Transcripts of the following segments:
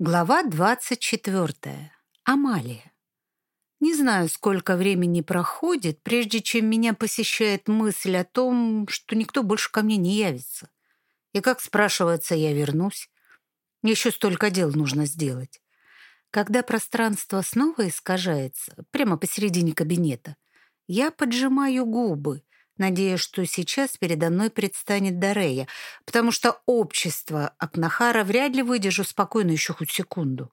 Глава 24. Амалия. Не знаю, сколько времени проходит, прежде чем меня посещает мысль о том, что никто больше ко мне не явится. И как спрашивается, я вернусь. Еще столько дел нужно сделать. Когда пространство снова искажается, прямо посередине кабинета, я поджимаю губы, надеясь, что сейчас передо мной предстанет Дарея, потому что общество Акнахара вряд ли выдержу спокойно еще хоть секунду.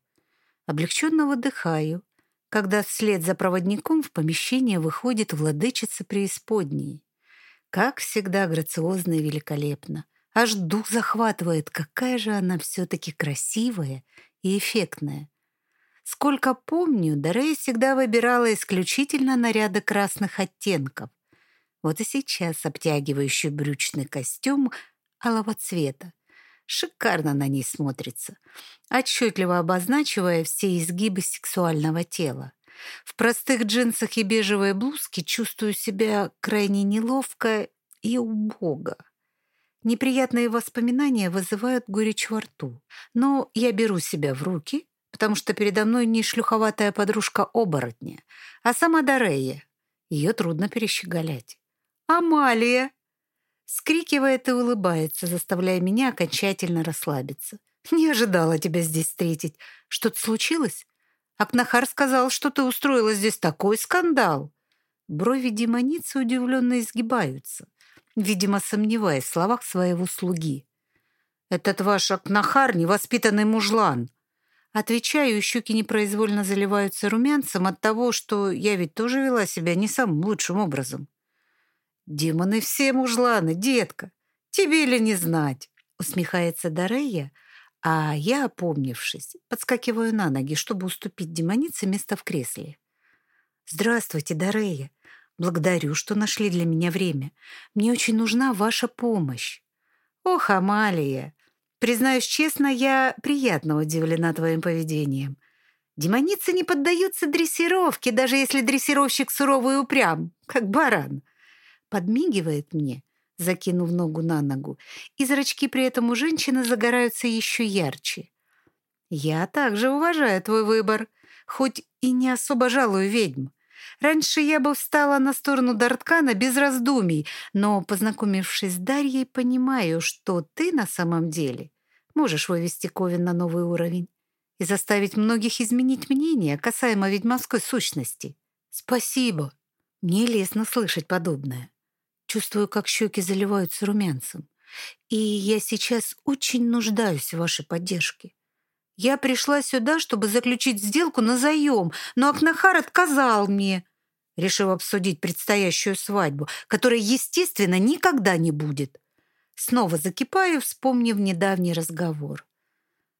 Облегченно выдыхаю, когда вслед за проводником в помещение выходит владычица преисподней. Как всегда, грациозно и великолепно. Аж дух захватывает, какая же она все-таки красивая и эффектная. Сколько помню, Дарея всегда выбирала исключительно наряды красных оттенков, вот и сейчас обтягивающий брючный костюм алого цвета. Шикарно на ней смотрится, отчетливо обозначивая все изгибы сексуального тела. В простых джинсах и бежевой блузке чувствую себя крайне неловко и убого. Неприятные воспоминания вызывают горечь во рту. Но я беру себя в руки, потому что передо мной не шлюховатая подружка оборотня, а сама Дарея. Ее трудно перещеголять. «Амалия!» Скрикивает и улыбается, заставляя меня окончательно расслабиться. «Не ожидала тебя здесь встретить. Что-то случилось? Акнахар сказал, что ты устроила здесь такой скандал». Брови демоницы удивленно изгибаются, видимо, сомневаясь в словах своего слуги. «Этот ваш Акнахар — невоспитанный мужлан». Отвечаю, щеки непроизвольно заливаются румянцем от того, что я ведь тоже вела себя не самым лучшим образом. «Демоны все мужланы, детка! Тебе ли не знать?» Усмехается Дарея, а я, опомнившись, подскакиваю на ноги, чтобы уступить демонице место в кресле. «Здравствуйте, Дарея. Благодарю, что нашли для меня время. Мне очень нужна ваша помощь». «Ох, Амалия! Признаюсь честно, я приятно удивлена твоим поведением. Демоницы не поддаются дрессировке, даже если дрессировщик суровый и упрям, как баран подмигивает мне, закинув ногу на ногу, и зрачки при этом у женщины загораются еще ярче. «Я также уважаю твой выбор, хоть и не особо жалую ведьм. Раньше я бы встала на сторону Дарткана без раздумий, но, познакомившись с Дарьей, понимаю, что ты на самом деле можешь вывести Ковен на новый уровень и заставить многих изменить мнение касаемо ведьмовской сущности. Спасибо. Мне лестно слышать подобное. Чувствую, как щеки заливаются румянцем. И я сейчас очень нуждаюсь в вашей поддержке. Я пришла сюда, чтобы заключить сделку на заем, но Акнахар отказал мне, решив обсудить предстоящую свадьбу, которая, естественно, никогда не будет. Снова закипаю, вспомнив недавний разговор.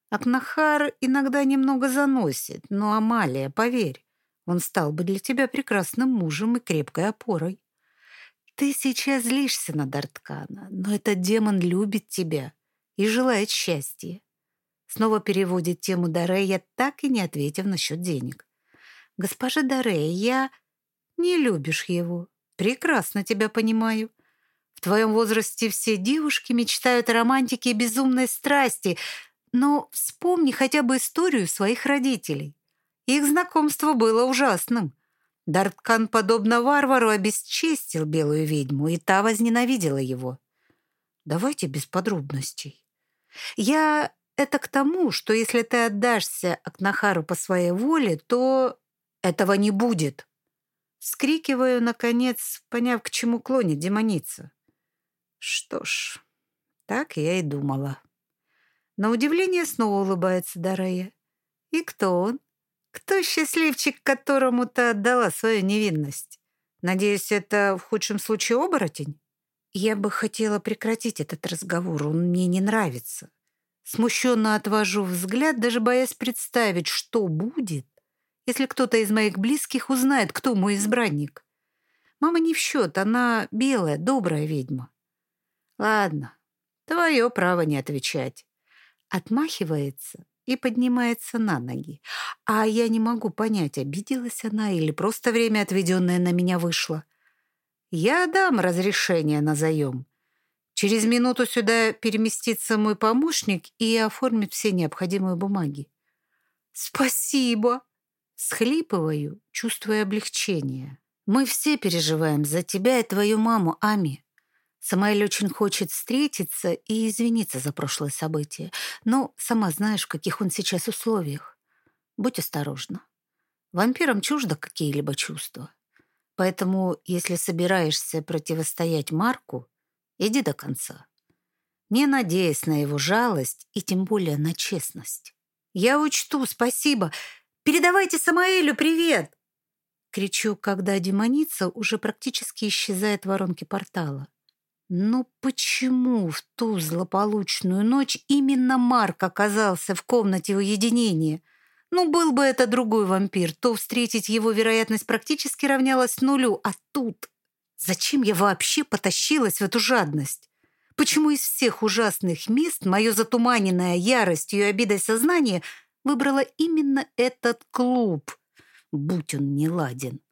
Акнахар иногда немного заносит, но, Амалия, поверь, он стал бы для тебя прекрасным мужем и крепкой опорой. Ты сейчас злишься на Дарткана, но этот демон любит тебя и желает счастья. Снова переводит тему Дарея, так и не ответив насчет денег. Госпожа Дарея. Не любишь его. Прекрасно тебя понимаю. В твоем возрасте все девушки мечтают о романтике и безумной страсти, но вспомни хотя бы историю своих родителей. Их знакомство было ужасным. Дарткан, подобно варвару, обесчестил белую ведьму, и та возненавидела его. Давайте без подробностей. Я это к тому, что если ты отдашься Акнахару по своей воле, то этого не будет. Скрикиваю, наконец, поняв, к чему клонит демоница. Что ж, так я и думала. На удивление снова улыбается Дарея. И кто он? Кто счастливчик, которому ты отдала свою невинность? Надеюсь, это в худшем случае оборотень? Я бы хотела прекратить этот разговор, он мне не нравится. Смущенно отвожу взгляд, даже боясь представить, что будет, если кто-то из моих близких узнает, кто мой избранник. Мама не в счет, она белая, добрая ведьма. Ладно, твое право не отвечать. Отмахивается и поднимается на ноги. А я не могу понять, обиделась она или просто время, отведенное на меня, вышло. Я дам разрешение на заем. Через минуту сюда переместится мой помощник и оформит все необходимые бумаги. «Спасибо!» Схлипываю, чувствуя облегчение. «Мы все переживаем за тебя и твою маму, Ами. Самаэль очень хочет встретиться и извиниться за прошлое событие, но сама знаешь, в каких он сейчас условиях. Будь осторожна. Вампирам чуждо какие-либо чувства. Поэтому, если собираешься противостоять Марку, иди до конца. Не надеясь на его жалость и тем более на честность. «Я учту, спасибо. Передавайте Самаэлю привет!» Кричу, когда демоница уже практически исчезает в воронке портала. Но почему в ту злополучную ночь именно Марк оказался в комнате уединения? Ну, был бы это другой вампир, то встретить его вероятность практически равнялась нулю, а тут... Зачем я вообще потащилась в эту жадность? Почему из всех ужасных мест мое затуманенное яростью и обидой сознание выбрало именно этот клуб? Будь он не ладен.